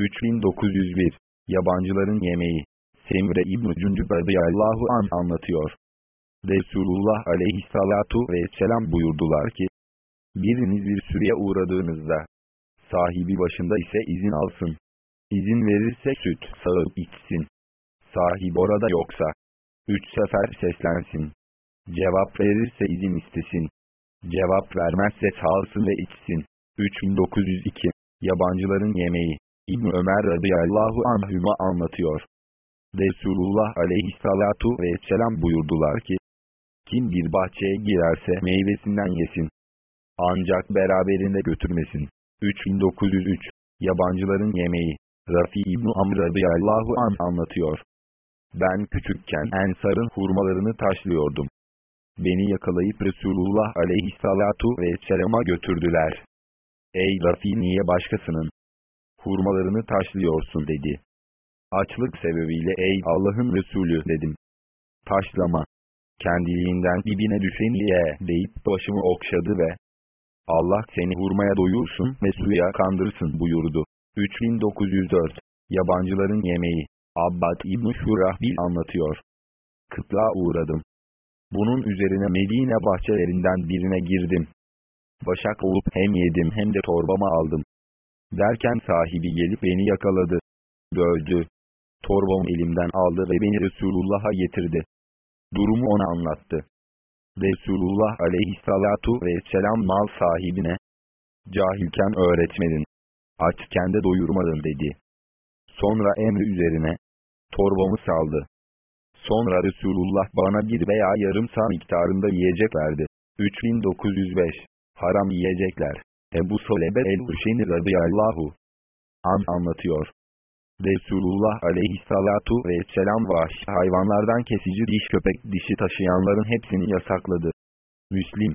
3901 Yabancıların Yemeği Semre İbn-i Cündüb radıyallahu an anlatıyor. Resulullah aleyhissalatu vesselam buyurdular ki, Biriniz bir süreye uğradığınızda, sahibi başında ise izin alsın. İzin verirse süt sağıp içsin. Sahip orada yoksa, üç sefer seslensin. Cevap verirse izin istesin. Cevap vermezse sağsın ve içsin. 3902 Yabancıların Yemeği İbn Ömer radıyallahu anhüma anlatıyor. Resulullah aleyhissalatu vesselam buyurdular ki, kim bir bahçeye girerse meyvesinden yesin. Ancak beraberinde götürmesin. 3903 Yabancıların Yemeği Rafi İbn-i Amr radıyallahu an anlatıyor. Ben küçükken Ensar'ın hurmalarını taşlıyordum. Beni yakalayıp Resulullah aleyhissalatu vesselama götürdüler. Ey Rafi niye başkasının hurmalarını taşlıyorsun dedi. Açlık sebebiyle ey Allah'ın Resulü dedim. Taşlama. Kendiliğinden dibine düşeni ye deyip başımı okşadı ve Allah seni hurmaya doyursun ve suya kandırsın buyurdu. 3904 Yabancıların Yemeği Abbad İbn-i Şurahbil anlatıyor. Kıtlığa uğradım. Bunun üzerine Medine bahçelerinden birine girdim. Başak olup hem yedim hem de torbama aldım. Derken sahibi gelip beni yakaladı. Dövdü. Torbamı elimden aldı ve beni Resulullah'a getirdi. Durumu ona anlattı. Resulullah aleyhissalatu vesselam mal sahibine, cahilken öğretmedin, açken de doyurmadın dedi. Sonra emri üzerine, torbamı saldı. Sonra Resulullah bana bir veya yarım sağ miktarında yiyecek verdi. 3905 Haram yiyecekler. Ebu Solebe el-Huşeni radıyallahu an anlatıyor. Resulullah aleyhissalatu vesselam vahşi hayvanlardan kesici diş köpek dişi taşıyanların hepsini yasakladı. Müslim,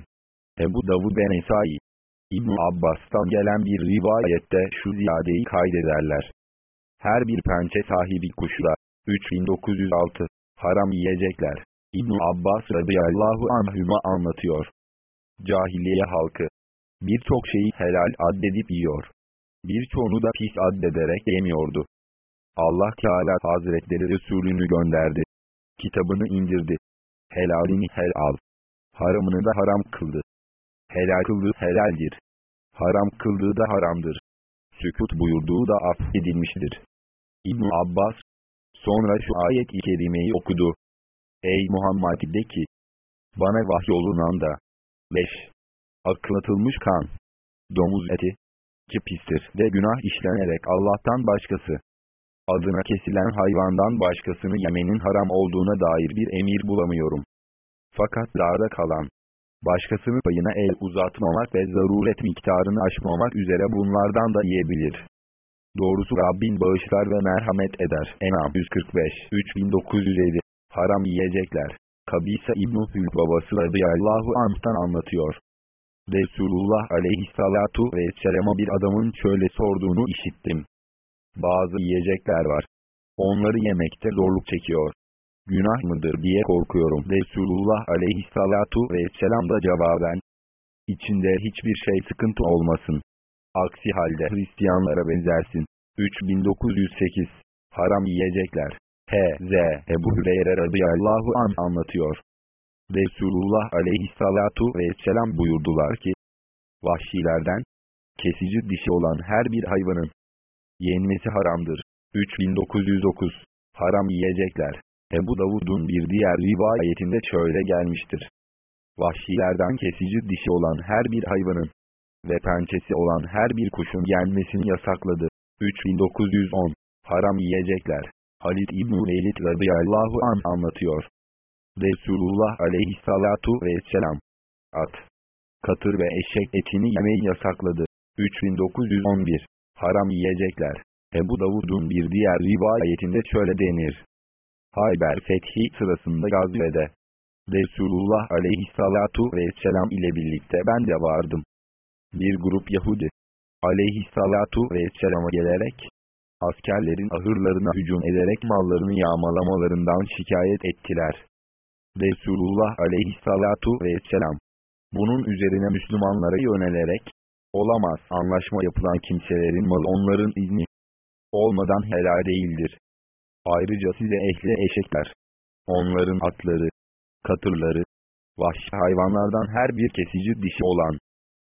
Ebu Davud ve Nesai, ibn Abbas'tan gelen bir rivayette şu ziyadeyi kaydederler. Her bir pençe sahibi kuşla, 3906, haram yiyecekler. ibn Abbas radıyallahu anhüma anlatıyor. Cahiliye halkı, birçok şeyi helal addedip yiyor. Birçoğunu da pis addederek yemiyordu. Allah Teala Hazretleri Resulünü gönderdi. Kitabını indirdi. Helalini helal. Haramını da haram kıldı. Helal kıldığı helaldir. Haram kıldığı da haramdır. Sükut buyurduğu da affedilmiştir. ibn Abbas, sonra şu ayet-i kerimeyi okudu. Ey Muhammed de ki, bana vahyolunan da, 5. Aklatılmış kan, domuz eti, ki pistir ve günah işlenerek Allah'tan başkası, adına kesilen hayvandan başkasını yemenin haram olduğuna dair bir emir bulamıyorum. Fakat dağda kalan, başkasının payına el uzatmamak ve zaruret miktarını aşmamak üzere bunlardan da yiyebilir. Doğrusu Rabbin bağışlar ve merhamet eder. Enam 145 3950 Haram yiyecekler. Kabise İbn-i Hül babası radıyallahu anh'tan anlatıyor. Resulullah aleyhissalatu vesselam'a bir adamın şöyle sorduğunu işittim. Bazı yiyecekler var. Onları yemekte zorluk çekiyor. Günah mıdır diye korkuyorum. Resulullah aleyhissalatu vesselam da cevaben. İçinde hiçbir şey sıkıntı olmasın. Aksi halde Hristiyanlara benzersin. 3908 Haram yiyecekler. H.Z. Ebu Hüreyre radıyallahu an anlatıyor. Resulullah aleyhissalatu vesselam buyurdular ki, Vahşilerden, kesici dişi olan her bir hayvanın, yenmesi haramdır. 3909 Haram yiyecekler. Ebu Davud'un bir diğer rivayetinde şöyle gelmiştir. Vahşilerden kesici dişi olan her bir hayvanın ve pençesi olan her bir kuşun yenmesini yasakladı. 3910 Haram yiyecekler. Halid İbn-i Velid radıyallahu an anlatıyor. Resulullah aleyhissalatu vesselam at, katır ve eşek etini yemeyi yasakladı. 3911 haram yiyecekler. Ebu Davud'un bir diğer rivayetinde şöyle denir. Hayber fethi sırasında gazvede. Resulullah aleyhissalatu vesselam ile birlikte ben de vardım. Bir grup Yahudi aleyhissalatu vesselama gelerek, askerlerin ahırlarına hücum ederek mallarını yağmalamalarından şikayet ettiler. Resulullah aleyhissalatu vesselam, bunun üzerine Müslümanlara yönelerek, Olamaz. Anlaşma yapılan kimselerin malı onların izni olmadan helal değildir. Ayrıca size ehli eşekler, onların atları, katırları, vahşi hayvanlardan her bir kesici dişi olan,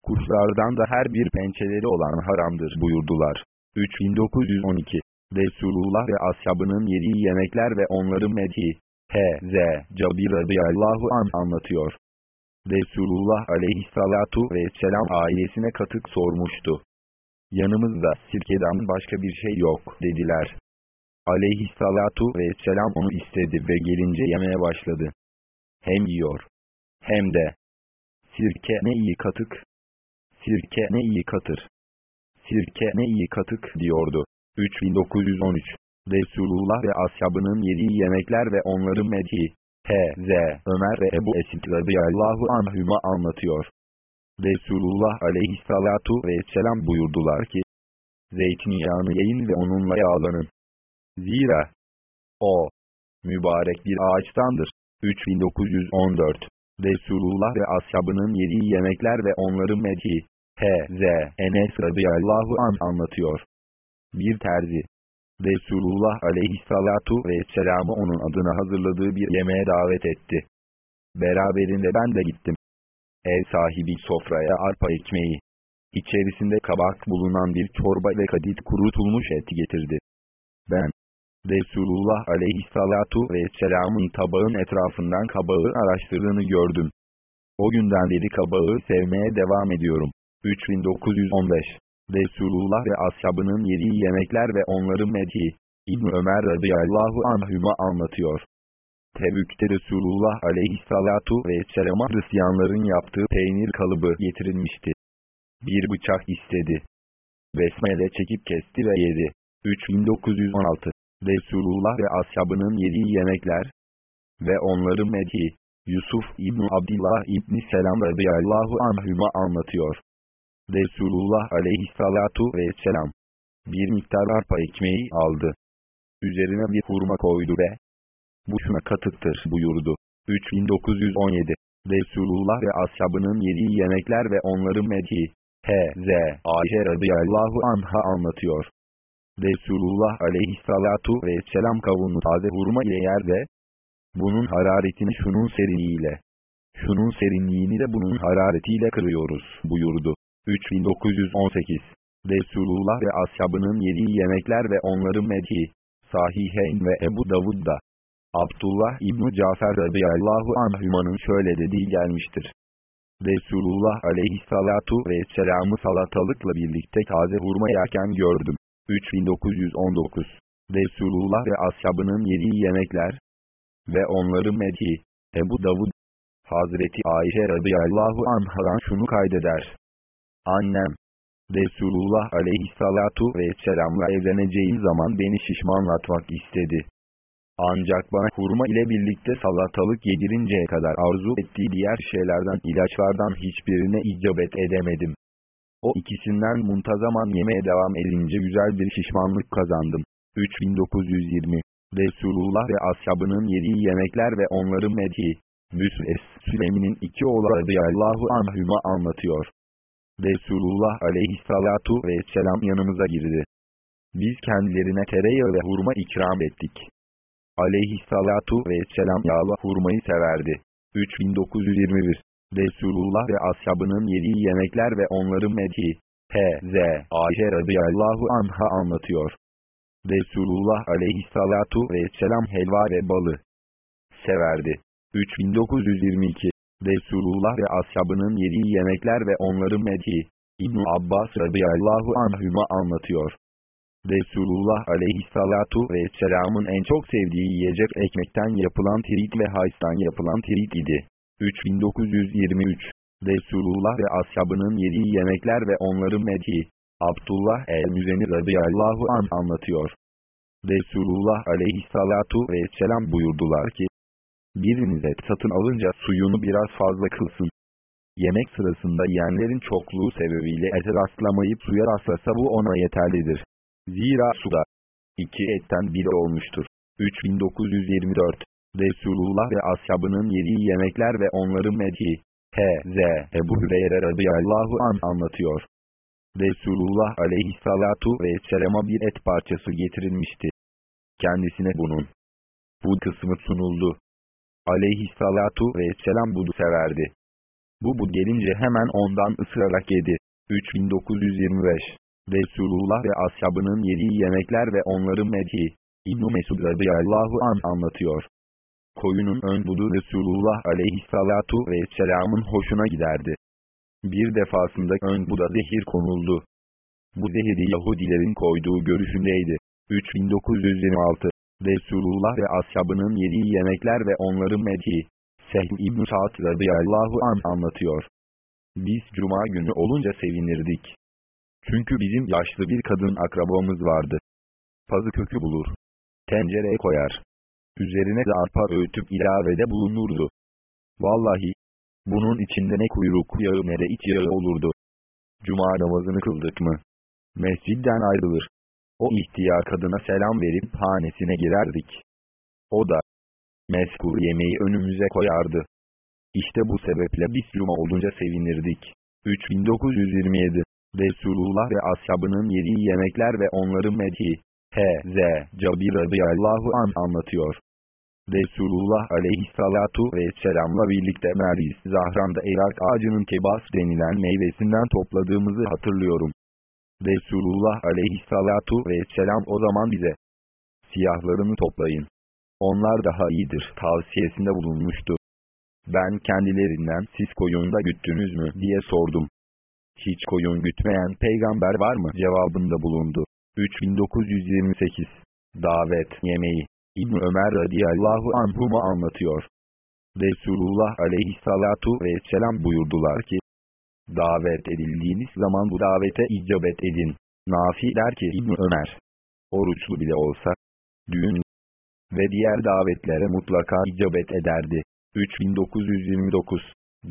kuşlardan da her bir pençeleri olan haramdır buyurdular. 3912 Resulullah ve ashabının yediği yemekler ve onların medhi. H.Z. Cabir radıyallahu an anlatıyor. Resulullah aleyhissalatu vesselam ailesine katık sormuştu. Yanımızda sirkeden başka bir şey yok dediler. Aleyhissalatu vesselam onu istedi ve gelince yemeye başladı. Hem yiyor. Hem de. Sirke ne iyi katık. Sirke ne iyi katır. Sirke ne iyi katık diyordu. 3913 Resulullah ve ashabının yediği yemekler ve onların medhi. H.Z. Ömer ve Ebu Esid radıyallahu anhüma anlatıyor. Resulullah aleyhissalatu vesselam buyurdular ki, Zeytinyağını yiyin ve onunla yağlanın. Zira, o, mübarek bir ağaçtandır. 3914 Resulullah ve ashabının yediği yemekler ve onların medhi. H.Z. Enes radıyallahu an anlatıyor. Bir terzi. Resulullah aleyhissalatu vesselam'ı onun adına hazırladığı bir yemeğe davet etti. Beraberinde ben de gittim. Ev sahibi sofraya arpa ekmeği, içerisinde kabak bulunan bir çorba ve kadit kurutulmuş et getirdi. Ben, Resulullah aleyhissalatu vesselamın tabağın etrafından kabağı araştırdığını gördüm. O günden beri kabağı sevmeye devam ediyorum. 3915 Resulullah ve ashabının yediği yemekler ve onların medhi. İbn Ömer radıyallahu anhüma anlatıyor. Tebük'te Resulullah aleyhissalatu vesselama Hristiyanların yaptığı peynir kalıbı getirilmişti. Bir bıçak istedi. Besmele çekip kesti ve yedi. 3916 Resulullah ve ashabının yediği yemekler ve onların medhi. Yusuf İbn Abdullah İbn Selam radıyallahu anhüma anlatıyor. Resulullah aleyhissalatu vesselam bir miktar arpa ekmeği aldı. Üzerine bir hurma koydu ve bu şuna katıktır buyurdu. 3917 Resulullah ve ashabının yediği yemekler ve onların medhi. H.Z. Ayşe radıyallahu anha anlatıyor. Resulullah aleyhissalatu vesselam kavunu taze hurma ile yer ve bunun hararetini şunun serinliğiyle, şunun serinliğini de bunun hararetiyle kırıyoruz buyurdu. 3918 Resulullah ve ashabının yediği yemekler ve onların medhi, Sahiheyn ve Ebu Davud'da. Abdullah İbn-i Cafer radıyallahu anhümanın şöyle dediği gelmiştir. Resulullah aleyhissalatu vesselam'ı salatalıkla birlikte taze hurma yerken gördüm. 3919 Resulullah ve ashabının yediği yemekler ve onların medhi, Ebu Davud, Hazreti Ayşe radıyallahu anhadan şunu kaydeder. Annem, Resulullah aleyhissalatu vesselamla evleneceği zaman beni şişmanlatmak istedi. Ancak bana hurma ile birlikte salatalık yedirinceye kadar arzu ettiği diğer şeylerden ilaçlardan hiçbirine icabet edemedim. O ikisinden muntazaman yemeye devam edince güzel bir şişmanlık kazandım. 3920 Resulullah ve ashabının yediği yemekler ve onların medhi. Müsves Süleyman'in iki oğlu radıyallahu anhüma anlatıyor. Resulullah aleyhissalatu vesselam yanımıza girdi. Biz kendilerine tereyağı ve hurma ikram ettik. Aleyhissalatu vesselam yağlı hurmayı severdi. 3921 Resulullah ve ashabının yediği yemekler ve onların medhi. H.Z. Ayşe radıyallahu anha anlatıyor. Resulullah aleyhissalatu vesselam helva ve balı severdi. 3922 Resulullah ve ashabının yediği yemekler ve onların medhi. İbn Abbas radıyallahu anhüma anlatıyor. Resulullah aleyhissalatu vesselamın en çok sevdiği yiyecek ekmekten yapılan tirit ve haystan yapılan tirit idi. 3923 Resulullah ve ashabının yediği yemekler ve onların medhi. Abdullah el-Müzeni radıyallahu an anlatıyor. Resulullah aleyhissalatu vesselam buyurdular ki, Biriniz et satın alınca suyunu biraz fazla kılsın. Yemek sırasında yiyenlerin çokluğu sebebiyle ete rastlamayıp suya rastlasa bu ona yeterlidir. Zira suda iki etten biri olmuştur. 3924 Resulullah ve ashabının yediği yemekler ve onların medhi. H.Z. Ebu Hüreyre radıyallahu an anlatıyor. Resulullah aleyhissalatu vesselama bir et parçası getirilmişti. Kendisine bunun bu kısmı sunuldu. Aleyhissalatu vesselam budu severdi. Bu bud gelince hemen ondan ısırarak yedi. 3925 Resulullah ve ashabının yediği yemekler ve onların medhi. İbn-i Mesud radıyallahu an anlatıyor. Koyunun ön budu Resulullah aleyhissalatu vesselamın hoşuna giderdi. Bir defasında ön buda zehir konuldu. Bu zehiri Yahudilerin koyduğu görüşündeydi. 3926 Resulullah ve ashabının yediği yemekler ve onların medhi. Sehm İbn-i Sa'd radıyallahu an anlatıyor. Biz cuma günü olunca sevinirdik. Çünkü bizim yaşlı bir kadın akrabamız vardı. Pazı kökü bulur. Tencereye koyar. Üzerine de arpa öğütüp ilavede bulunurdu. Vallahi, bunun içinde ne kuyruk yağı ne de iç yağı olurdu. Cuma namazını kıldık mı? Mescidden ayrılır. O ihtiyar kadına selam verip hanesine girerdik. O da, meskur yemeği önümüze koyardı. İşte bu sebeple biz cuma olunca sevinirdik. 3927 Resulullah ve ashabının yediği yemekler ve onların medhi. H.Z. Cabir radıyallahu an anlatıyor. Resulullah aleyhissalatu vesselamla birlikte Meris Zahran'da erak ağacının kebas denilen meyvesinden topladığımızı hatırlıyorum. Resulullah aleyhissalatu vesselam o zaman bize siyahlarını toplayın. Onlar daha iyidir tavsiyesinde bulunmuştu. Ben kendilerinden siz koyunda güttünüz mü diye sordum. Hiç koyun gütmeyen peygamber var mı cevabında bulundu. 3928 Davet Yemeği İbn Ömer radıyallahu anhuma anlatıyor. Resulullah aleyhissalatu vesselam buyurdular ki, Davet edildiğiniz zaman bu davete icabet edin. Nafi der ki İbn Ömer, oruçlu bile olsa, düğün ve diğer davetlere mutlaka icabet ederdi. 3929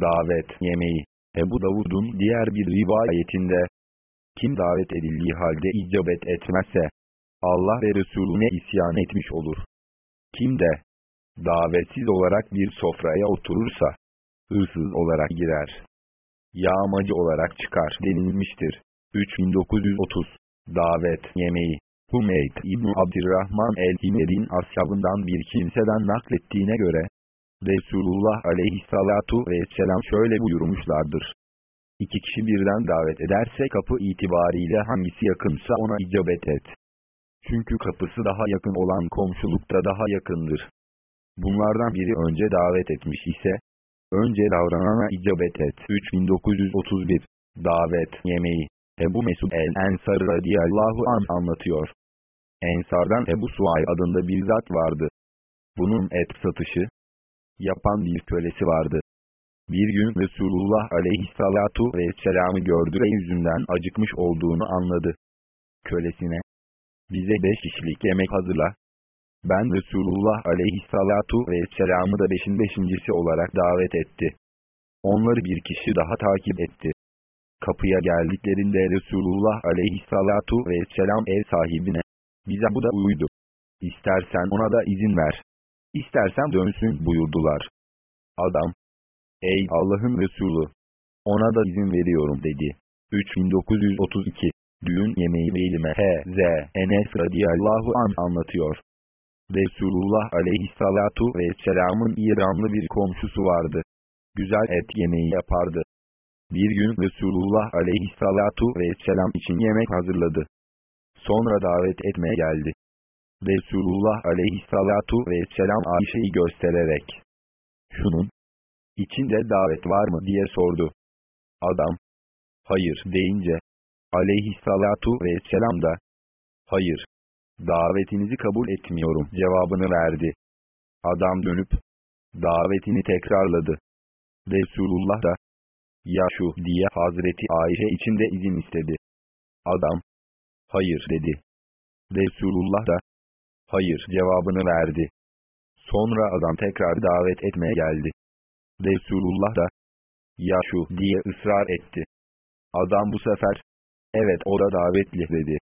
Davet Yemeği Ebu Davud'un diğer bir rivayetinde, kim davet edildiği halde icabet etmezse, Allah ve Resulüne isyan etmiş olur. Kim de, davetsiz olarak bir sofraya oturursa, hırsız olarak girer. Yağmacı olarak çıkar denilmiştir. 3930 Davet Yemeği Humeyd İbn Abdurrahman el-Himed'in ashabından bir kimseden naklettiğine göre, Resulullah aleyhissalatu vesselam şöyle buyurmuşlardır. İki kişi birden davet ederse kapı itibariyle hangisi yakınsa ona icabet et. Çünkü kapısı daha yakın olan komşulukta daha yakındır. Bunlardan biri önce davet etmiş ise, önce davranana icabet et. 3931 Davet Yemeği Ebu Mesud el-Ensar radiyallahu an anlatıyor. Ensardan Ebu Suay adında bir zat vardı. Bunun et satışı yapan bir kölesi vardı. Bir gün Resulullah aleyhissalatu vesselam'ı gördü ve yüzünden acıkmış olduğunu anladı. Kölesine, bize beş kişilik yemek hazırla. Ben Resulullah aleyhissalatu vesselam'ı da beşin beşincisi olarak davet etti. Onları bir kişi daha takip etti. Kapıya geldiklerinde Resulullah aleyhissalatu vesselam ev sahibine, bize bu da uydu. İstersen ona da izin ver. İstersen dönsün buyurdular. Adam, ey Allah'ın Resulü, ona da izin veriyorum dedi. 3932 Düğün yemeği veylime H.Z. Enes radiyallahu an anlatıyor. Resulullah aleyhissalatu vesselamın İranlı bir komşusu vardı. Güzel et yemeği yapardı. Bir gün Resulullah aleyhissalatu vesselam için yemek hazırladı. Sonra davet etmeye geldi. Resulullah aleyhissalatu vesselam Ayşe'yi göstererek, şunun, içinde davet var mı diye sordu. Adam, hayır deyince, aleyhissalatu vesselam da, hayır, davetinizi kabul etmiyorum cevabını verdi. Adam dönüp, davetini tekrarladı. Resulullah da, ya şu diye Hazreti Ayşe içinde izin istedi. Adam, hayır dedi. Resulullah da, hayır cevabını verdi. Sonra adam tekrar davet etmeye geldi. Resulullah da, ya şu diye ısrar etti. Adam bu sefer, evet o da davetli dedi.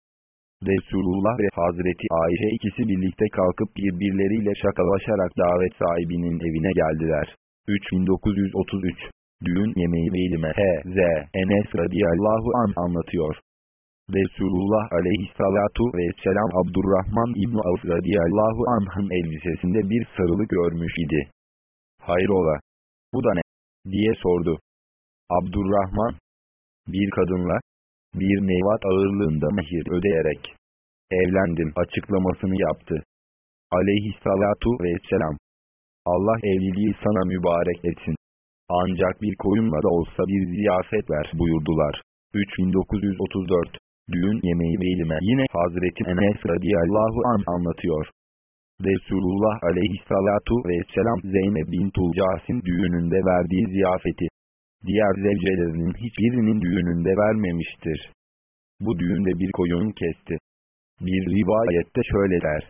Resulullah ve Hazreti Ayşe ikisi birlikte kalkıp birbirleriyle şakalaşarak davet sahibinin evine geldiler. 3933 Düğün yemeği veylime H.Z. Enes radiyallahu an anlatıyor. Resulullah aleyhissalatu vesselam Abdurrahman İbni Avf radiyallahu anh'ın elbisesinde bir sarılı görmüş idi. Hayrola, bu da ne? diye sordu. Abdurrahman, bir kadınla, bir nevat ağırlığında mehir ödeyerek, evlendim açıklamasını yaptı. Aleyhissalatu vesselam, Allah evliliği sana mübarek etsin. Ancak bir koyunla da olsa bir ziyafet ver buyurdular. 3934 Düğün yemeği ve ilime yine Hazreti Enes radiyallahu an anlatıyor. Resulullah aleyhissalatu vesselam Zeynep bin Tulcas'ın düğününde verdiği ziyafeti, diğer zevcelerinin hiçbirinin düğününde vermemiştir. Bu düğünde bir koyun kesti. Bir rivayette şöyle der.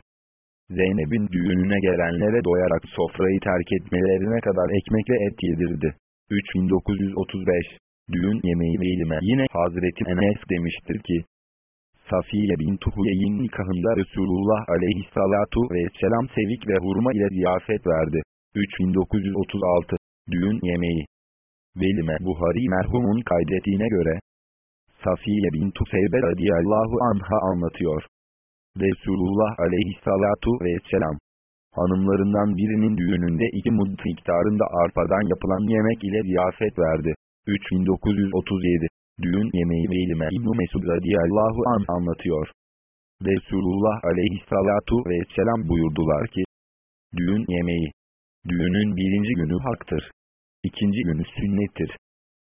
Zeynep'in düğününe gelenlere doyarak sofrayı terk etmelerine kadar ekmek ve et yedirdi. 3935 Düğün yemeği ve ilime yine Hazreti Enes demiştir ki, Safiye bin Tuhuyey'in nikahında Resulullah aleyhissalatu vesselam sevik ve hurma ile ziyafet verdi. 3936 Düğün yemeği Velime Buhari merhumun kaydettiğine göre, Safiye bin Tufeybe radiyallahu anha anlatıyor. Resulullah aleyhissalatu vesselam, hanımlarından birinin düğününde iki mud miktarında arpadan yapılan yemek ile ziyafet verdi. 3937 Düğün yemeği ve ilime İbn-i Mesud radiyallahu an anlatıyor. Resulullah aleyhissalatu vesselam buyurdular ki, Düğün yemeği, düğünün birinci günü haktır. İkinci günü sünnettir.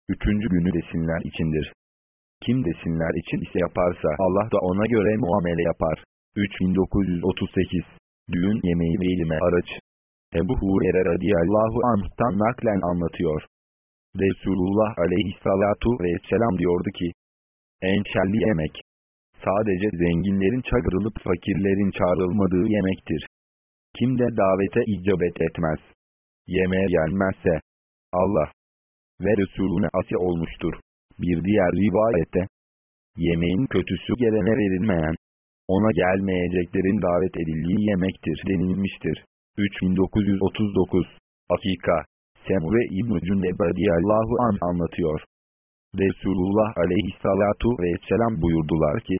Üçüncü günü desinler içindir. Kim desinler için ise yaparsa Allah da ona göre muamele yapar. 3938 Düğün yemeği ve ilime araç. Ebu Hurer'e radiyallahu anh'tan naklen anlatıyor. Resulullah aleyhissalatu vesselam diyordu ki, en şerli yemek, sadece zenginlerin çağrılıp fakirlerin çağrılmadığı yemektir. Kim de davete icabet etmez, yemeğe gelmezse, Allah ve Resulüne asi olmuştur. Bir diğer rivayette, yemeğin kötüsü gelene verilmeyen, ona gelmeyeceklerin davet edildiği yemektir denilmiştir. 3939 Akika Semure İbn-i Cündeb radiyallahu an anlatıyor. Resulullah aleyhissalatu vesselam buyurdular ki,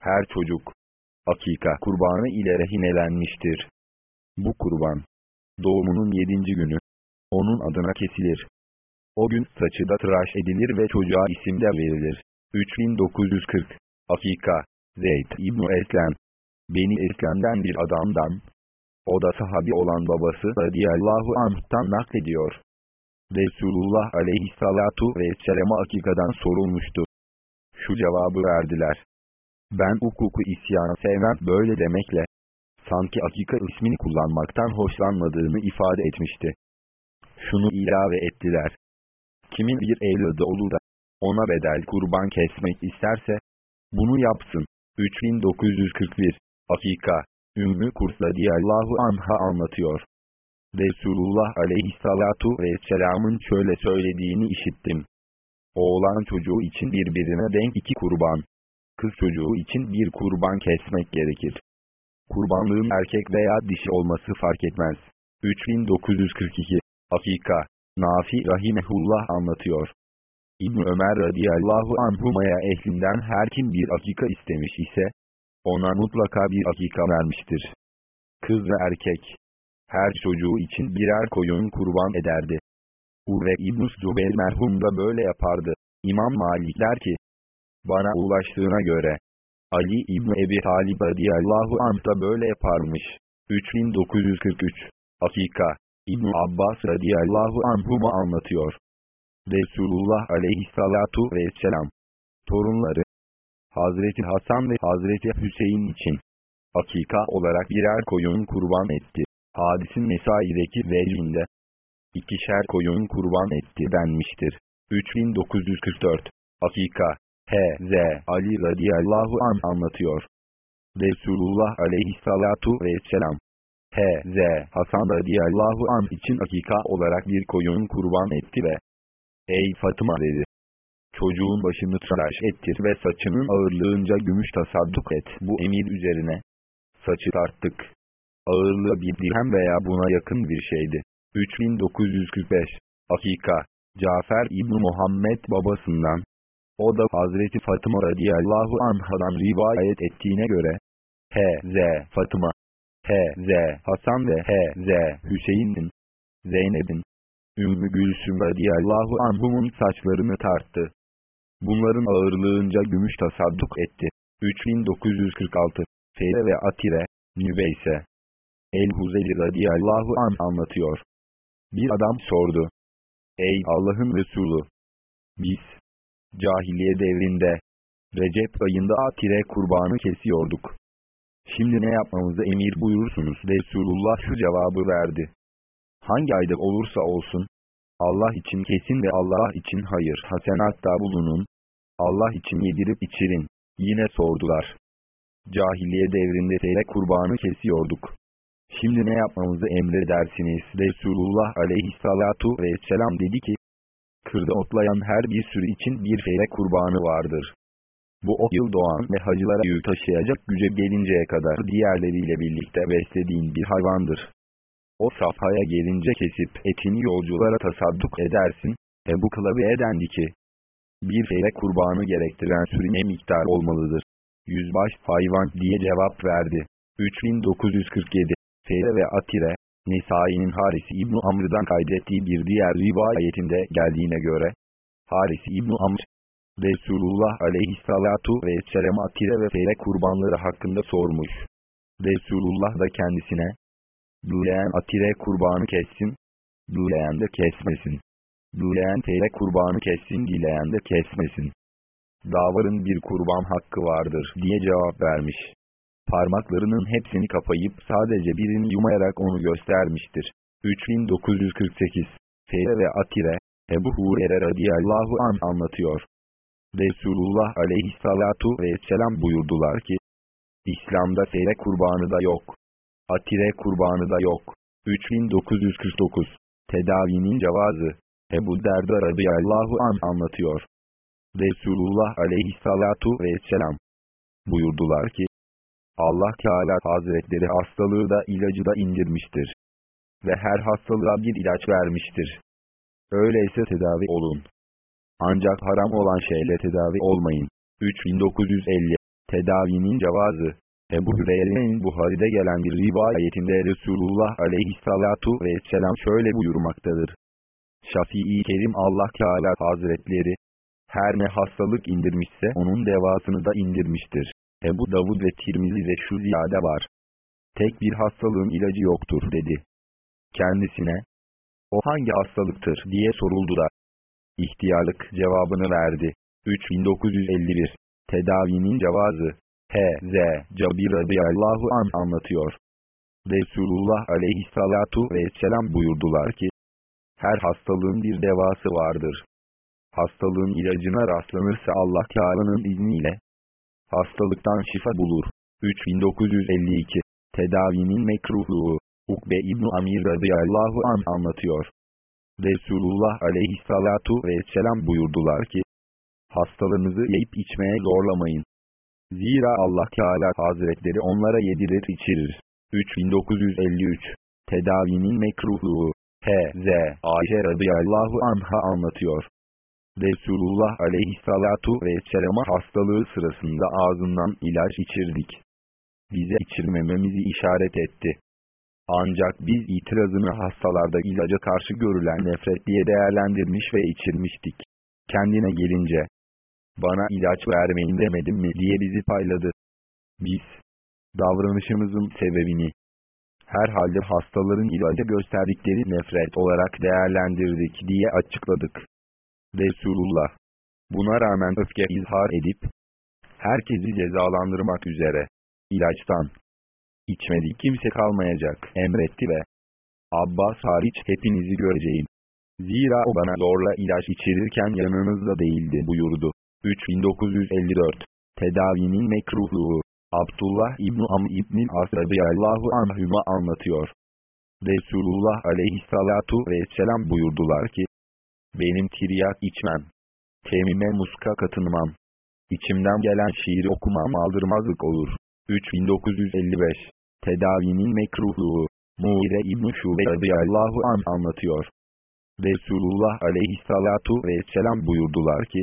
her çocuk, akika kurbanı ile rehinelenmiştir. Bu kurban, doğumunun yedinci günü, onun adına kesilir. O gün saçı da tıraş edilir ve çocuğa isim de verilir. 3940 Akika Zeyd İbn-i Eslem Beni Eslem'den bir adamdan, o da sahabi olan babası radiyallahu anh'tan naklediyor. Resulullah aleyhissalatu vesselam'a akikadan sorulmuştu. Şu cevabı verdiler. Ben hukuku isyanı sevmem böyle demekle, sanki akika ismini kullanmaktan hoşlanmadığını ifade etmişti. Şunu ilave ettiler. Kimin bir evladı olur da, ona bedel kurban kesmek isterse, bunu yapsın. 3941 Akika Ümmü Kurs radiyallahu anha anlatıyor. Resulullah aleyhissalatu vesselamın şöyle söylediğini işittim. Oğlan çocuğu için birbirine denk iki kurban. Kız çocuğu için bir kurban kesmek gerekir. Kurbanlığın erkek veya dişi olması fark etmez. 3942 Akika Nafi Rahimehullah anlatıyor. İbn Ömer radiyallahu anhumaya ehlinden her kim bir akika istemiş ise, ona mutlaka bir akika vermiştir. Kız ve erkek, her çocuğu için birer koyun kurban ederdi. Urve İbn-i Zübeyir merhum da böyle yapardı. İmam Malik der ki, bana ulaştığına göre, Ali İbn Ebi Talib radiyallahu anh da böyle yaparmış. 3943 Akika İbn Abbas radiyallahu anhuma anlatıyor. Resulullah aleyhissalatu vesselam torunları Hazreti Hasan ve Hazreti Hüseyin için akika olarak birer koyun kurban etti. Hadisin Nesai'deki vecihinde ikişer koyun kurban etti denmiştir. 3944 Akika H.Z. Ali radiyallahu an anlatıyor. Resulullah aleyhissalatu vesselam H.Z. Hasan radiyallahu an için akika olarak bir koyun kurban etti ve Ey Fatıma dedi. Çocuğun başını tıraş ettir ve saçının ağırlığınca gümüş tasadduk et. Bu emir üzerine. Saçı tarttık. Ağırlığı bir dirhem veya buna yakın bir şeydi. 3945 Akika Cafer İbni Muhammed babasından O da Hazreti Fatıma radiyallahu anhadan rivayet ettiğine göre, H.Z. Fatıma, H.Z. Hasan ve H.Z. Hüseyin'in, Zeynep'in, Ümmü Gülsüm radiyallahu anhumun saçlarını tarttı. Bunların ağırlığınca gümüş tasadduk etti. 3946 Feyre ve Atire, Nübeyse. El-Huzeli radiyallahu an anlatıyor. Bir adam sordu. Ey Allah'ın Resulü! Biz, cahiliye devrinde, Recep ayında Atire kurbanı kesiyorduk. Şimdi ne yapmamızı emir buyurursunuz? Resulullah şu cevabı verdi. Hangi ayda olursa olsun, Allah için kesin ve Allah için hayır hasenatta bulunun, Allah için yedirip içirin. Yine sordular. Cahiliye devrinde seyre kurbanı kesiyorduk. Şimdi ne yapmamızı emredersiniz? Resulullah aleyhissalatu vesselam dedi ki, kırda otlayan her bir sürü için bir feyre kurbanı vardır. Bu o yıl doğan ve hacılara yük taşıyacak güce gelinceye kadar diğerleriyle birlikte beslediğin bir hayvandır. O safhaya gelince kesip etini yolculara tasadduk edersin. Ebu Kılabi edendi ki, bir feyre kurbanı gerektiren sürü ne miktar olmalıdır? Yüzbaş hayvan diye cevap verdi. 3947 Feyre ve Atire, Nisai'nin Harisi İbn Amr'dan kaydettiği bir diğer rivayetinde geldiğine göre, Harisi İbn Amr, Resulullah aleyhissalatu vesselam Atire ve Feyre kurbanları hakkında sormuş. Resulullah da kendisine, Büleyen Atire kurbanı kessin, Büleyen de kesmesin. Büleyen Feyre kurbanı kessin, dileyen de kesmesin. Davarın bir kurban hakkı vardır diye cevap vermiş parmaklarının hepsini kapayıp sadece birini yumayarak onu göstermiştir. 3948 Feyre ve Atire, Ebu Hurer'e radiyallahu an anlatıyor. Resulullah aleyhissalatu vesselam buyurdular ki, İslam'da feyre kurbanı da yok. Atire kurbanı da yok. 3949 Tedavinin cevazı Ebu Derda radıyallahu an anlatıyor. Resulullah aleyhissalatu vesselam buyurdular ki, Allah Teala Hazretleri hastalığı da ilacı da indirmiştir. Ve her hastalığa bir ilaç vermiştir. Öyleyse tedavi olun. Ancak haram olan şeyle tedavi olmayın. 3950 Tedavinin cevazı Ebu Hüreyre'nin Buhari'de gelen bir rivayetinde Resulullah aleyhissalatu vesselam şöyle buyurmaktadır. Şafii Kerim Allah Teala Hazretleri, her ne hastalık indirmişse onun devasını da indirmiştir. Ebu Davud ve Tirmizi'de şu ziyade var. Tek bir hastalığın ilacı yoktur dedi. Kendisine, o hangi hastalıktır diye soruldu da, ihtiyarlık cevabını verdi. 3951 Tedavinin cevazı H.Z. Cabir radıyallahu an anlatıyor. Resulullah aleyhissalatu vesselam buyurdular ki, her hastalığın bir devası vardır. Hastalığın ilacına rastlanırsa Allah Teala'nın izniyle, hastalıktan şifa bulur. 3952 Tedavinin mekruhluğu Ukbe İbn Amir radıyallahu an anlatıyor. Resulullah aleyhissalatu vesselam buyurdular ki, hastalarınızı yiyip içmeye zorlamayın. Zira Allah Teala Hazretleri onlara yedirir içirir. 3953 Tedavinin mekruhluğu H.Z. Ayşe radıyallahu anha anlatıyor. Resulullah aleyhissalatu vesselama hastalığı sırasında ağzından ilaç içirdik. Bize içirmememizi işaret etti. Ancak biz itirazını hastalarda ilaca karşı görülen nefret diye değerlendirmiş ve içirmiştik. Kendine gelince, bana ilaç vermeyin demedim mi diye bizi payladı. Biz, davranışımızın sebebini, herhalde hastaların ilaca gösterdikleri nefret olarak değerlendirdik diye açıkladık. Resulullah, buna rağmen öfke izhar edip, herkesi cezalandırmak üzere, ilaçtan, içmedik kimse kalmayacak emretti ve, Abbas hariç hepinizi göreceğim. Zira o bana zorla ilaç içirirken yanınızda değildi buyurdu. 3954 Tedavinin mekruhluğu Abdullah İbni Am İbni As radıyallahu anhüma anlatıyor. Resulullah aleyhissalatu vesselam buyurdular ki, benim tiryat içmem. Temime muska katınmam. İçimden gelen şiiri okumam aldırmazlık olur. 3955 Tedavinin mekruhluğu Muire İbn-i Şube radıyallahu an anlatıyor. Resulullah aleyhissalatu vesselam buyurdular ki,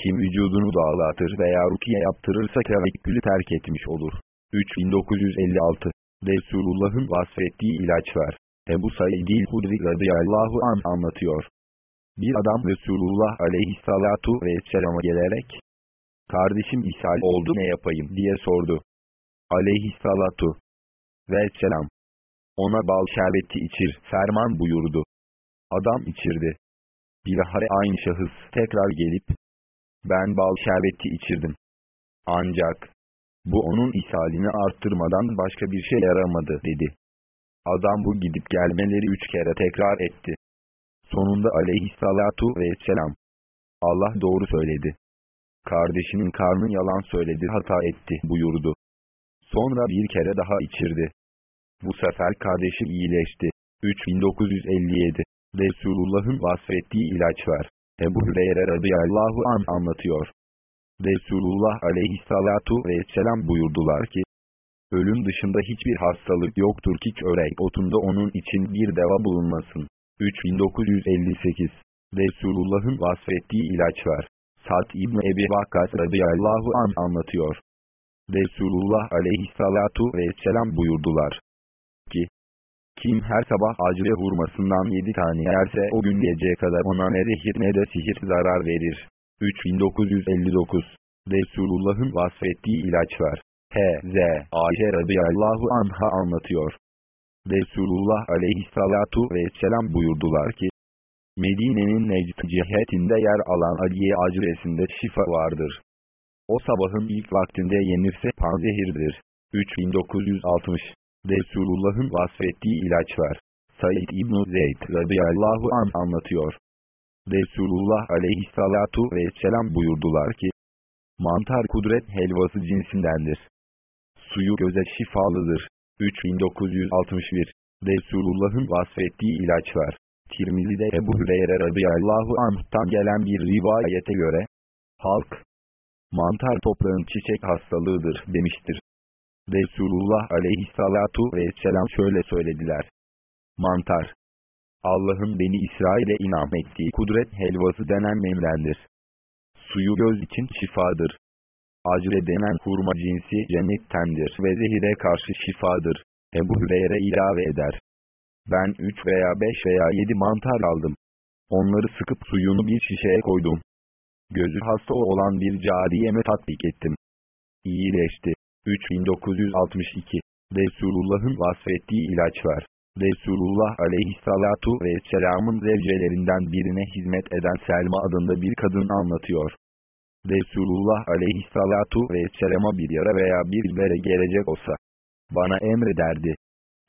Kim vücudunu dağlatır veya rukiye yaptırırsa tevekkülü terk etmiş olur. 3956 Resulullah'ın vasfettiği ilaçlar Ebu Said-i Hudri radıyallahu an anlatıyor. Bir adam Resulullah aleyhissalatu vesselama gelerek, kardeşim ishal oldu ne yapayım diye sordu. Aleyhissalatu vesselam, ona bal şerbeti içir, ferman buyurdu. Adam içirdi. Bilahare aynı şahıs tekrar gelip, ben bal şerbeti içirdim. Ancak, bu onun ishalini arttırmadan başka bir şey yaramadı dedi. Adam bu gidip gelmeleri üç kere tekrar etti. Sonunda aleyhissalatu vesselam. Allah doğru söyledi. Kardeşinin karnı yalan söyledi hata etti buyurdu. Sonra bir kere daha içirdi. Bu sefer kardeşi iyileşti. 3957 Resulullah'ın vasfettiği ilaç var. Ebu Hüreyre radıyallahu an anlatıyor. Resulullah aleyhissalatu vesselam buyurdular ki, Ölüm dışında hiçbir hastalık yoktur ki çörek otunda onun için bir deva bulunmasın. 3958 Resulullah'ın vasfettiği ilaç var. Sad İbni Ebi Vakkas radıyallahu an anlatıyor. Resulullah aleyhissalatu vesselam buyurdular kim her sabah acile hurmasından yedi tane yerse o gün geceye kadar ona ne rehir ne de sihir zarar verir. 3959 Resulullah'ın vasfettiği ilaç var. H.Z. Ayşe radıyallahu anha anlatıyor. Resulullah aleyhissalatu vesselam buyurdular ki, Medine'nin Necd cihetinde yer alan Aliye acresinde şifa vardır. O sabahın ilk vaktinde yenirse panzehirdir. 3960 Resulullah'ın vasfettiği ilaç var. Said İbn Zeyd radıyallahu an anlatıyor. Resulullah aleyhissalatu vesselam buyurdular ki, Mantar kudret helvası cinsindendir. Suyu göze şifalıdır. 3961 Resulullah'ın vasfettiği ilaç var. Tirmizi'de Ebu Hüreyre radıyallahu anh'tan gelen bir rivayete göre, halk, mantar toprağın çiçek hastalığıdır demiştir. Resulullah aleyhissalatu vesselam şöyle söylediler. Mantar, Allah'ın beni İsrail'e inam ettiği kudret helvası denen memlendir. Suyu göz için şifadır. Acre denen hurma cinsi cennettendir ve zehire karşı şifadır. Ebu Hüreyre ilave eder. Ben üç veya beş veya yedi mantar aldım. Onları sıkıp suyunu bir şişeye koydum. Gözü hasta olan bir cariyeme tatbik ettim. İyileşti. 3962 Resulullah'ın vasfettiği ilaç var. Resulullah aleyhissalatu vesselamın zevcelerinden birine hizmet eden Selma adında bir kadın anlatıyor. Resulullah aleyhissalatu vesselama bir yara veya bir bere gelecek olsa, bana emrederdi.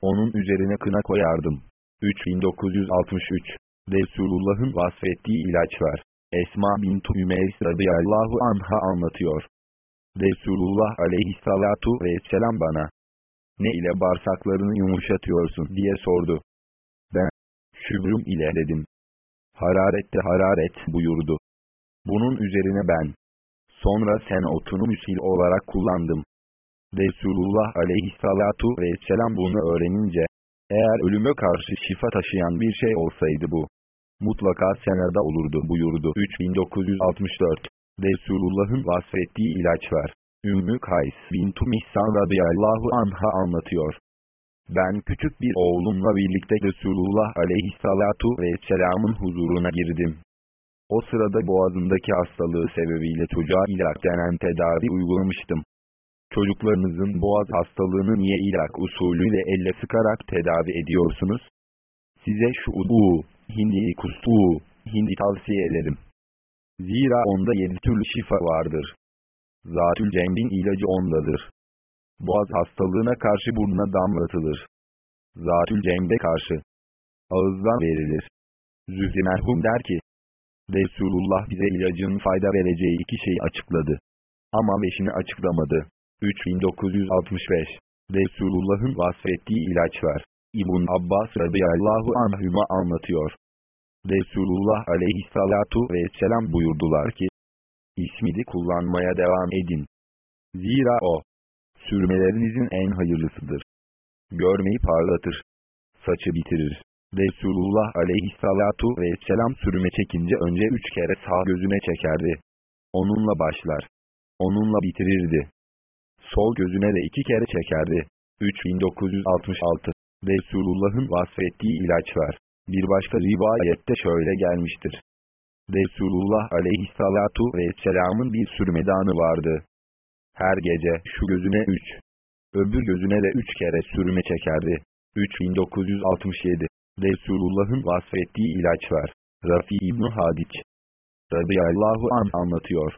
Onun üzerine kına koyardım. 3963 Resulullah'ın vasfettiği ilaç var. Esma bin Ümeys radıyallahu anha anlatıyor. Resulullah aleyhissalatu vesselam bana, ne ile bağırsaklarını yumuşatıyorsun diye sordu. Ben, şübrüm ile dedim. Hararette hararet buyurdu. Bunun üzerine ben, sonra sen otunu müsil olarak kullandım. Resulullah aleyhissalatu vesselam bunu öğrenince, eğer ölüme karşı şifa taşıyan bir şey olsaydı bu, mutlaka senada olurdu buyurdu. 3964 Resulullah'ın vasfettiği ilaç var. Ümmü Kays bintu Mihsan radıyallahu anha anlatıyor. Ben küçük bir oğlumla birlikte Resulullah aleyhissalatu vesselamın huzuruna girdim. O sırada boğazındaki hastalığı sebebiyle çocuğa ilak denen tedavi uygulamıştım. Çocuklarınızın boğaz hastalığını niye ilak usulüyle elle sıkarak tedavi ediyorsunuz? Size şu udu, hindi kustu, hindi tavsiye ederim. Zira onda yedi türlü şifa vardır. Zatül Cemb'in ilacı ondadır. Boğaz hastalığına karşı burnuna damlatılır. Zatül Cemb'e karşı ağızdan verilir. Zühri merhum der ki, Resulullah bize ilacın fayda vereceği iki şeyi açıkladı. Ama beşini açıklamadı. 3965 Resulullah'ın vasfettiği ilaç var. İbn Abbas radıyallahu anhüma anlatıyor. Resulullah aleyhissalatu vesselam buyurdular ki, İsmini kullanmaya devam edin. Zira o, sürmelerinizin en hayırlısıdır. Görmeyi parlatır. Saçı bitirir. Resulullah aleyhissalatu vesselam sürme çekince önce üç kere sağ gözüne çekerdi. Onunla başlar. Onunla bitirirdi. Sol gözüne de iki kere çekerdi. 3966 Resulullah'ın vasfettiği ilaç var. Bir başka rivayette şöyle gelmiştir. Resulullah aleyhissalatu vesselamın bir sürmedanı vardı. Her gece şu gözüne üç, öbür gözüne de üç kere sürme çekerdi. 3967 Resulullah'ın vasfettiği ilaç var. Rafi İbn Hadiç radıyallahu an anlatıyor.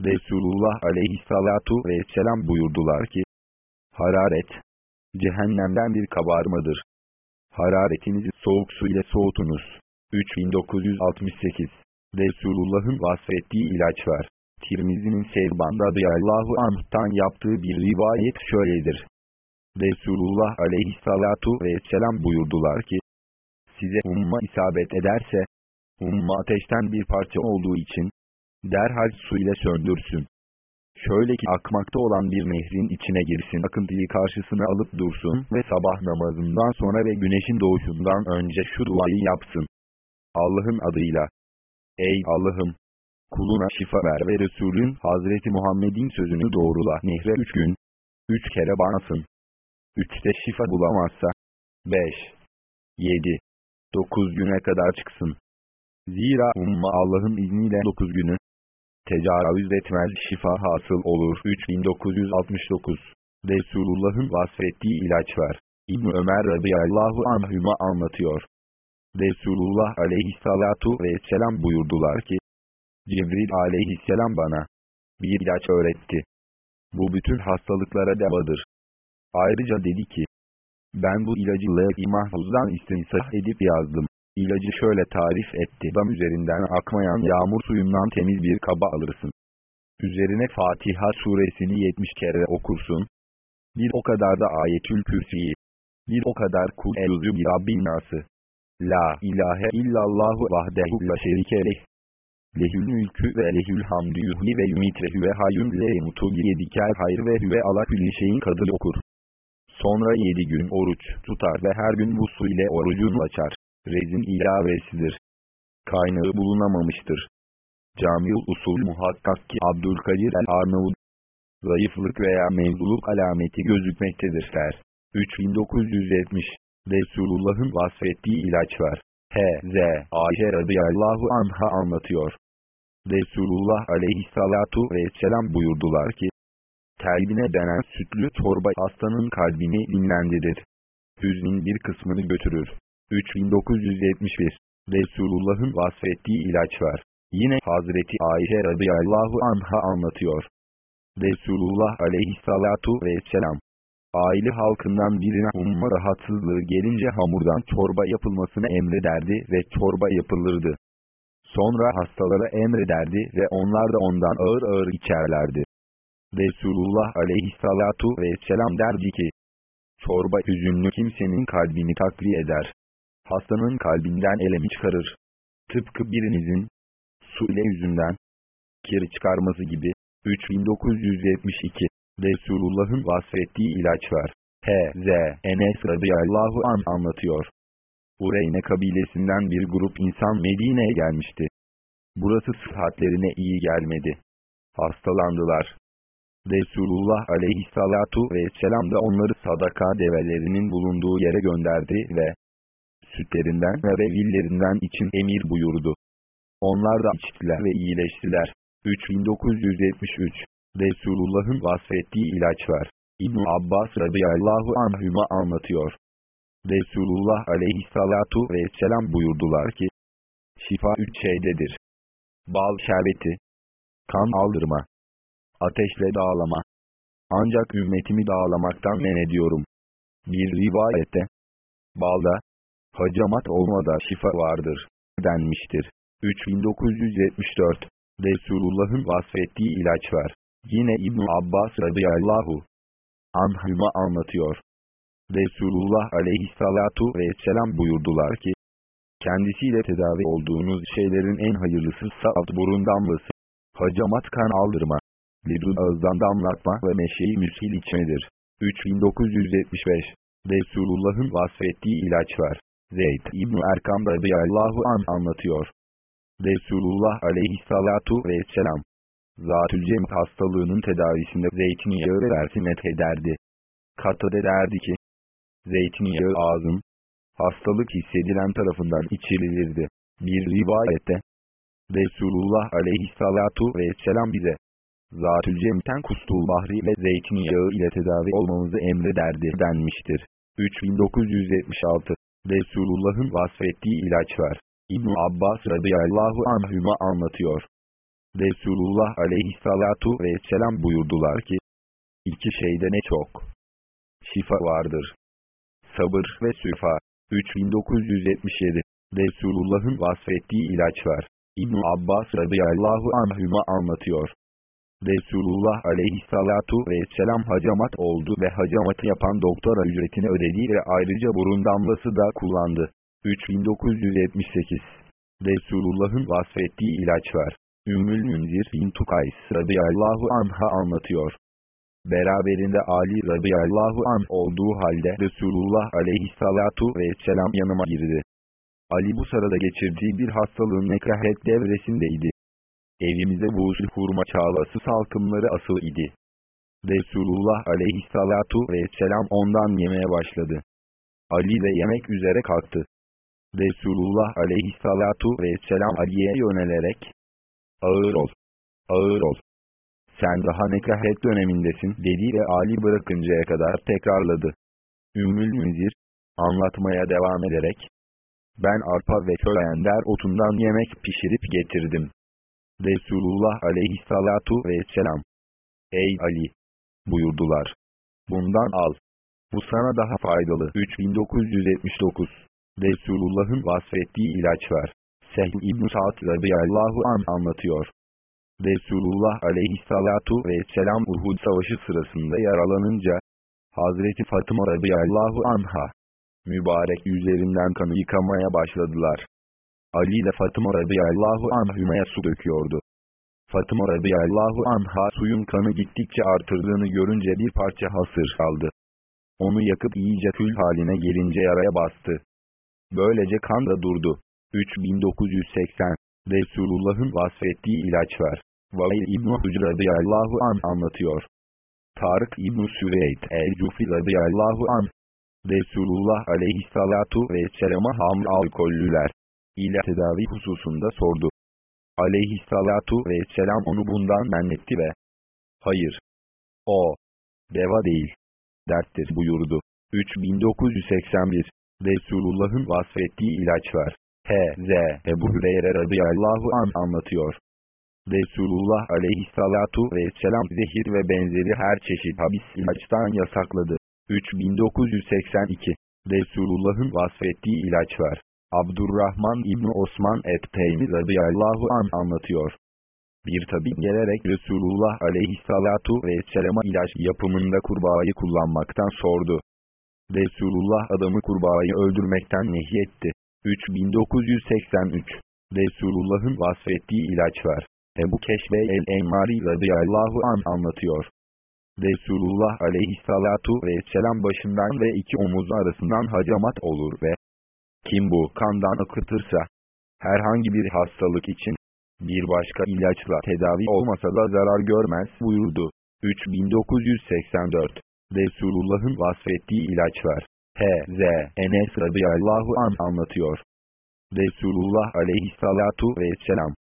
Resulullah aleyhissalatu vesselam buyurdular ki, Hararet, cehennemden bir kabarmadır. Hararetinizi soğuk su ile soğutunuz. 3968 Resulullah'ın vasfettiği ilaç var. Tirmizi'nin Sevban radıyallahu anh'tan yaptığı bir rivayet şöyledir. Resulullah aleyhissalatu vesselam buyurdular ki, size umma isabet ederse, umma ateşten bir parça olduğu için, derhal su ile söndürsün. Şöyle ki akmakta olan bir nehrin içine girsin akıntıyı karşısına alıp dursun ve sabah namazından sonra ve güneşin doğuşundan önce şu duayı yapsın. Allah'ın adıyla. Ey Allah'ım! Kuluna şifa ver ve Resulün Hazreti Muhammed'in sözünü doğrula. Nehre üç gün, üç kere banasın. Üçte şifa bulamazsa, beş, yedi, dokuz güne kadar çıksın. Zira umma Allah'ın izniyle dokuz günü, tecavüz etmez şifa hasıl olur. 3969 Resulullah'ın vasfettiği ilaç var. İbn Ömer radıyallahu anhüma anlatıyor. Resulullah aleyhissalatu vesselam buyurdular ki, Cibril aleyhisselam bana bir ilaç öğretti. Bu bütün hastalıklara devadır. Ayrıca dedi ki, ben bu ilacı levh-i istinsah edip yazdım. İlacı şöyle tarif etti. Dam üzerinden akmayan yağmur suyundan temiz bir kaba alırsın. Üzerine Fatiha suresini 70 kere okursun. Bir o kadar da ayetül kürsiyi. Bir o kadar kul elzü bir Rabbin nası. La ilahe illallahu vahdehu la şerike leh. Lehül mülkü ve lehül hamdü yuhli ve yumitre hüve hayyun le emutu diker hayır ve hüve ala külli şeyin kadır okur. Sonra yedi gün oruç tutar ve her gün bu su ile orucunu açar. Rezin ilavesidir. Kaynağı bulunamamıştır. Camiul Usul muhakkak ki Abdülkadir el-Arnavud, zayıflık veya mevzuluk alameti gözükmektedir der. 3970 Resulullah'ın vasfettiği ilaç var. H.Z. Ayşe radıyallahu anha anlatıyor. Resulullah aleyhissalatu vesselam buyurdular ki, kalbine denen sütlü çorba hastanın kalbini dinlendirir. Hüznin bir kısmını götürür. 3971 Resulullah'ın vasfettiği ilaç var. Yine Hazreti Ayşe radıyallahu anha anlatıyor. Resulullah aleyhissalatu vesselam, aile halkından birine umma rahatsızlığı gelince hamurdan çorba yapılmasını emrederdi ve çorba yapılırdı. Sonra hastalara emrederdi ve onlar da ondan ağır ağır içerlerdi. Resulullah aleyhissalatu vesselam derdi ki, çorba hüzünlü kimsenin kalbini takviye eder. Hastanın kalbinden elemi çıkarır. Tıpkı birinizin, su ile yüzünden, kiri çıkarması gibi, 3972 Resulullah'ın vasfettiği ilaç var. H.Z. Enes radıyallahu an anlatıyor. Ureyne kabilesinden bir grup insan Medine'ye gelmişti. Burası sıhhatlerine iyi gelmedi. Hastalandılar. Resulullah aleyhissalatu vesselam da onları sadaka develerinin bulunduğu yere gönderdi ve sütlerinden ve revillerinden için emir buyurdu. Onlar da içtiler ve iyileştiler. 3973 Resulullah'ın vasfettiği ilaç var. İbn Abbas radıyallahu anhüma anlatıyor. Resulullah aleyhissalatu vesselam buyurdular ki, şifa üç şeydedir. Bal şerbeti, kan aldırma, ateşle dağlama. Ancak ümmetimi dağlamaktan men ediyorum. Bir rivayette, balda, hacamat olmada şifa vardır, denmiştir. 3974 Resulullah'ın vasfettiği ilaç var. Yine İbn Abbas radıyallahu anhüma anlatıyor. Resulullah aleyhissalatu vesselam buyurdular ki, kendisiyle tedavi olduğunuz şeylerin en hayırlısı saat burun damlası, hacamat kan aldırma, lidun ağızdan damlatma ve meşeyi müshil içmedir. 3975 Resulullah'ın vasfettiği ilaç var. Zeyd İbn Erkam radıyallahu an anlatıyor. Resulullah aleyhissalatu vesselam, Zatül Cemit hastalığının tedavisinde zeytinyağı versimet ederdi. Katade derdi ki, zeytinyağı ağzın, hastalık hissedilen tarafından içirilirdi. Bir rivayette, Resulullah aleyhissalatu vesselam bize, Zatül Cem'ten kustul bahri ve zeytinyağı ile tedavi olmamızı emrederdi denmiştir. 3976 Resulullah'ın vasfettiği ilaç var. ibn Abbas radıyallahu anhüma anlatıyor. Resulullah aleyhissalatu vesselam buyurdular ki, iki şeyde ne çok şifa vardır. Sabır ve süfa. 3977 Resulullah'ın vasfettiği ilaç var. ibn Abbas radıyallahu anhüma anlatıyor. Resulullah aleyhissalatu vesselam hacamat oldu ve hacamatı yapan doktora ücretini ödedi ve ayrıca burun damlası da kullandı. 3978 Resulullah'ın vasfettiği ilaç var. Ümmül Münzir bin Tukays radıyallahu anha anlatıyor. Beraberinde Ali radıyallahu an olduğu halde Resulullah aleyhissalatu vesselam yanıma girdi. Ali bu sırada geçirdiği bir hastalığın nekrahet devresindeydi. Evimize buzlu hurma çağlası salkımları asıl idi. Resulullah aleyhissalatu vesselam ondan yemeye başladı. Ali de yemek üzere kalktı. Resulullah aleyhissalatu vesselam Ali'ye yönelerek, ağır ol, ağır ol. Sen daha nekahet dönemindesin dedi ve Ali bırakıncaya kadar tekrarladı. Ümmül Münzir, anlatmaya devam ederek, ben arpa ve köyender otundan yemek pişirip getirdim. Resulullah aleyhissalatu vesselam. Ey Ali! buyurdular. Bundan al. Bu sana daha faydalı. 3979 Resulullah'ın vasfettiği ilaç var. Sehl İbn-i Sa'd radıyallahu an anlatıyor. Resulullah aleyhissalatu vesselam Uhud savaşı sırasında yaralanınca, Hazreti Fatıma radıyallahu anha, mübarek yüzlerinden kanı yıkamaya başladılar. Ali ile Fatıma radıyallahu anhümeye su döküyordu. Fatıma radıyallahu anha suyun kanı gittikçe artırdığını görünce bir parça hasır aldı. Onu yakıp iyice kül haline gelince yaraya bastı. Böylece kan da durdu. 3980 Resulullah'ın vasfettiği ilaç var. Vail İbn-i Hucr radıyallahu an anlatıyor. Tarık İbn-i Süveyd el-Cufi radıyallahu an. Resulullah aleyhissalatu vesselama haml alkollüler ile tedavi hususunda sordu. Aleyhissalatu vesselam onu bundan mennetti ve hayır, o, deva değil, derttir buyurdu. 3981 Resulullah'ın vasfettiği ilaç var. H.Z. Ebu Hüreyre radıyallahu an anlatıyor. Resulullah aleyhissalatu vesselam zehir ve benzeri her çeşit habis ilaçtan yasakladı. 3982 Resulullah'ın vasfettiği ilaç var. Abdurrahman İbni Osman et-Teymi radıyallahu an anlatıyor. Bir tabi gelerek Resulullah aleyhissalatu vesselama ilaç yapımında kurbağayı kullanmaktan sordu. Resulullah adamı kurbağayı öldürmekten nehyetti. 3983 Resulullah'ın vasfettiği ilaç var. Ebu Keşbe el-Enmari radıyallahu an anlatıyor. Resulullah aleyhissalatu vesselam başından ve iki omuz arasından hacamat olur ve kim bu kandan akıtırsa, herhangi bir hastalık için, bir başka ilaçla tedavi olmasa da zarar görmez buyurdu. 3984 Resulullah'ın vasfettiği ilaç var. H.Z. Enes radıyallahu an anlatıyor. Resulullah aleyhissalatu vesselam,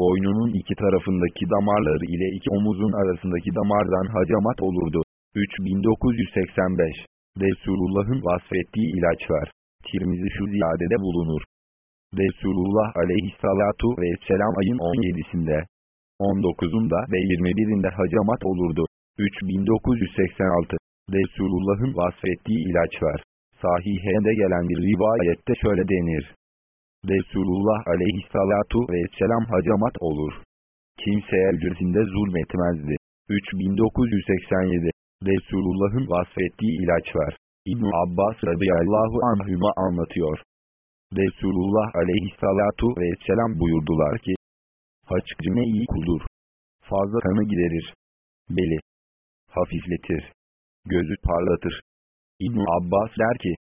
boynunun iki tarafındaki damarları ile iki omuzun arasındaki damardan hacamat olurdu. 3985 Resulullah'ın vasfettiği ilaç var. Tirmizi şu ziyadede bulunur. Resulullah aleyhissalatu vesselam ayın 17'sinde, 19'unda ve 21'inde hacamat olurdu. 3986 Resulullah'ın vasfettiği ilaç var. Sahihede gelen bir rivayette şöyle denir. Resulullah aleyhissalatu vesselam hacamat olur. Kimseye ücretinde zulmetmezdi. 3987 Resulullah'ın vasfettiği ilaç var ibn Abbas radıyallahu anhüma anlatıyor. Resulullah aleyhissalatu vesselam buyurdular ki, Haçcı ne iyi kuldur. Fazla kanı giderir. Beli hafifletir. Gözü parlatır. ibn Abbas der ki,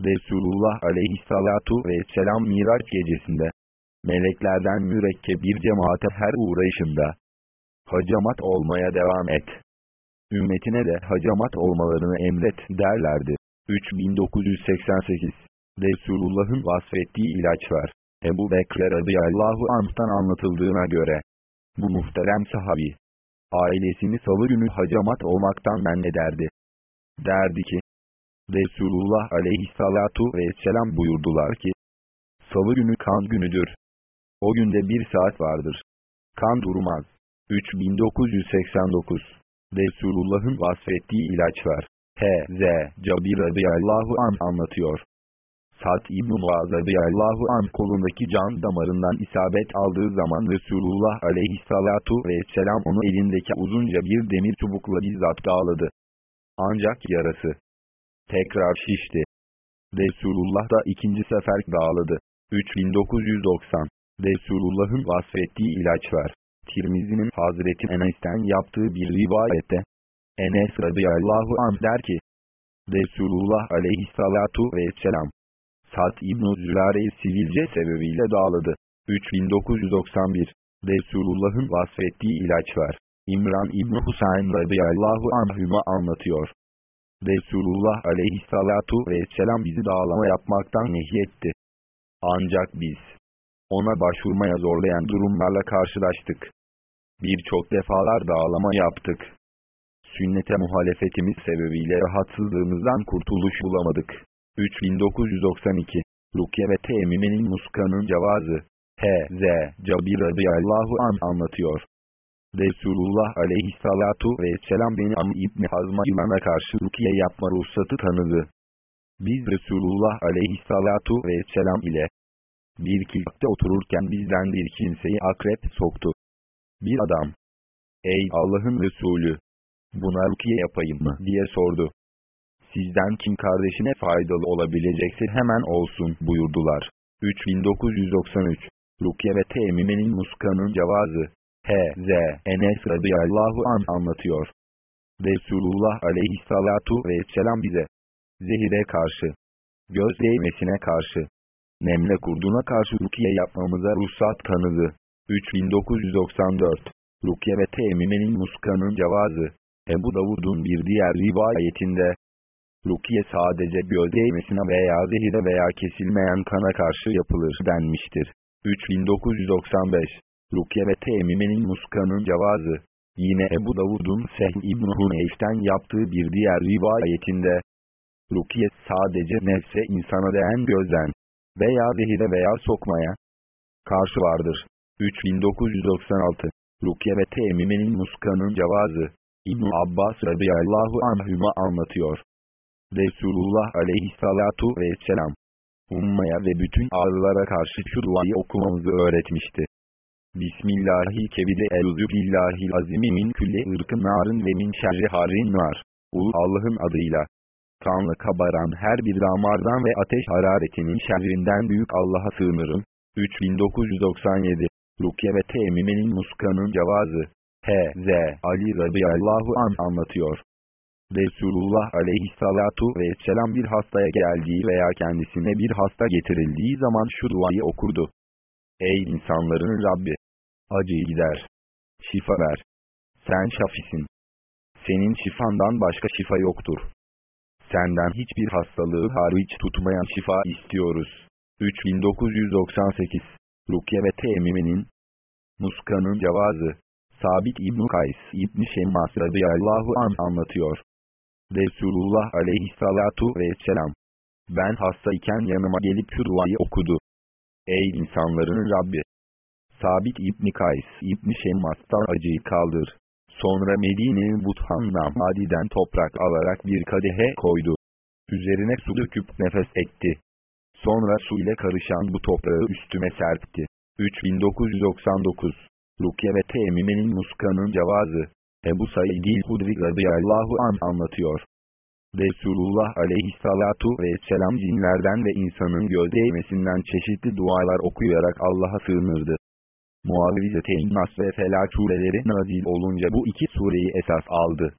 Resulullah aleyhissalatu vesselam Miraç gecesinde, meleklerden mürekkep bir cemaate her uğrayışında, hacamat olmaya devam et. Ümmetine de hacamat olmalarını emret derlerdi. 3988 Resulullah'ın vasfettiği ilaç var. Ebu Bekir radıyallahu anh'tan anlatıldığına göre, bu muhterem sahabi, ailesini salı günü hacamat olmaktan men ederdi. Derdi ki, Resulullah aleyhissalatu vesselam buyurdular ki, salı günü kan günüdür. O günde bir saat vardır. Kan durmaz. 3989 Resulullah'ın vasfettiği ilaç var. H.Z. Cabir radıyallahu an anlatıyor. Sa'd İbn-i Muaz radıyallahu an kolundaki can damarından isabet aldığı zaman Resulullah aleyhissalatu vesselam onu elindeki uzunca bir demir çubukla bizzat dağladı. Ancak yarası tekrar şişti. Resulullah da ikinci sefer dağladı. 3990 Resulullah'ın vasfettiği ilaç var. Tirmizi'nin Hazreti Enes'ten yaptığı bir rivayette, Enes radıyallahu anh der ki, Resulullah aleyhissalatu vesselam, Sa'd İbn-i Zürare'yi sivilce sebebiyle dağladı. 3991 Resulullah'ın vasfettiği ilaç var. İmran İbn Husayn radıyallahu anhüma anlatıyor. Resulullah aleyhissalatu vesselam bizi dağlama yapmaktan nehyetti. Ancak biz, ona başvurmaya zorlayan durumlarla karşılaştık. Birçok defalar dağlama yaptık. Sünnete muhalefetimiz sebebiyle rahatsızlığımızdan kurtuluş bulamadık. 3992 Rukiye ve Temime'nin muskanın cevazı H.Z. Cabir radıyallahu an anlatıyor. Resulullah aleyhissalatu vesselam beni Am İbni Hazma imana karşı rukiye yapma ruhsatı tanıdı. Biz Resulullah aleyhissalatu vesselam ile bir kiltte otururken bizden bir kimseyi akrep soktu. Bir adam, ey Allah'ın Resulü, buna rukiye yapayım mı diye sordu sizden kim kardeşine faydalı olabilecekse hemen olsun buyurdular. 3993 Rukiye ve Temime'nin muskanın cevazı H.Z. Enes radıyallahu an anlatıyor. Resulullah aleyhissalatu vesselam bize zehire karşı, göz değmesine karşı, nemle kurduna karşı rukiye yapmamıza ruhsat tanıdı. 3994 Rukiye ve Temime'nin muskanın cevazı. Ebu Davud'un bir diğer rivayetinde. Rukiye sadece göz değmesine veya zehire veya kesilmeyen kana karşı yapılır denmiştir. 3995 Rukiye ve temimenin muskanın cevazı. Yine Ebu Davud'un Sehl İbn Huneyf'ten yaptığı bir diğer rivayetinde. Rukiye sadece nefse insana değen gözden veya zehire veya sokmaya karşı vardır. 3996 Rukiye ve temimenin muskanın cevazı İbn Abbas radıyallahu anhüma anlatıyor. Resulullah aleyhissalatu vesselam, ummaya ve bütün ağrılara karşı şu duayı okumamızı öğretmişti. Bismillahirrahmanirrahim. Elzü billahil azimi min külli ırkın narın ve min şerri harin nar. Ulu Allah'ın adıyla. Kanlı kabaran her bir damardan ve ateş hararetinin şerrinden büyük Allah'a sığınırım. 3997 Rukiye ve Temime'nin muskanın cevazı. H.Z. Ali radıyallahu an anlatıyor. Resulullah aleyhissalatu vesselam bir hastaya geldiği veya kendisine bir hasta getirildiği zaman şu duayı okurdu. Ey insanların Rabbi! Acıyı gider. Şifa ver. Sen şafisin. Senin şifandan başka şifa yoktur. Senden hiçbir hastalığı hariç tutmayan şifa istiyoruz. 3998 Rukiye ve Temime'nin Muska'nın cevazı Sabit İbn Kays İbn Şemmas radıyallahu an anlatıyor. Resulullah aleyhissalatu vesselam. Ben hastayken yanıma gelip şu okudu. Ey insanların Rabbi! Sabit İbni Kays İbni Şemmas'tan acıyı kaldır. Sonra Medine'nin Buthan'dan madiden toprak alarak bir kadehe koydu. Üzerine su döküp nefes etti. Sonra su ile karışan bu toprağı üstüme serpti. 3999 Rukiye ve Temime'nin muskanın cevazı Ebu Said-i Hudri radıyallahu an anlatıyor. Resulullah aleyhissalatu vesselam cinlerden ve insanın göz değmesinden çeşitli dualar okuyarak Allah'a sığınırdı. Muavvize-i Nas ve Felak sureleri nazil olunca bu iki sureyi esas aldı.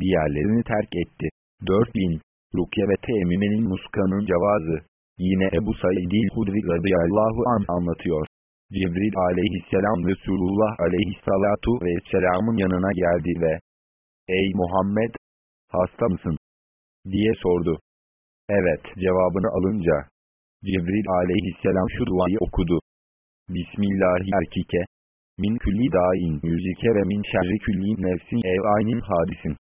Diğerlerini terk etti. 4000 Rukiye ve Temime'nin muskanın cevazı Yine Ebu Said-i Hudri radıyallahu an anlatıyor. Cibril aleyhisselam Resulullah aleyhissalatu vesselamın yanına geldi ve Ey Muhammed! Hasta mısın? diye sordu. Evet cevabını alınca Cibril aleyhisselam şu duayı okudu. Bismillahirrahmanirrahim. Min külli dain yüzike ve min şerri külli nefsin ev aynin hadisin.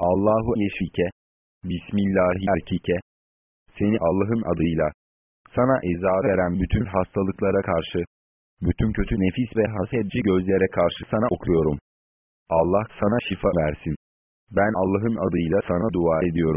Allahu yeşike. Bismillahirrahmanirrahim. Seni Allah'ın adıyla sana eza veren bütün hastalıklara karşı, bütün kötü nefis ve hasedci gözlere karşı sana okuyorum. Allah sana şifa versin. Ben Allah'ın adıyla sana dua ediyorum.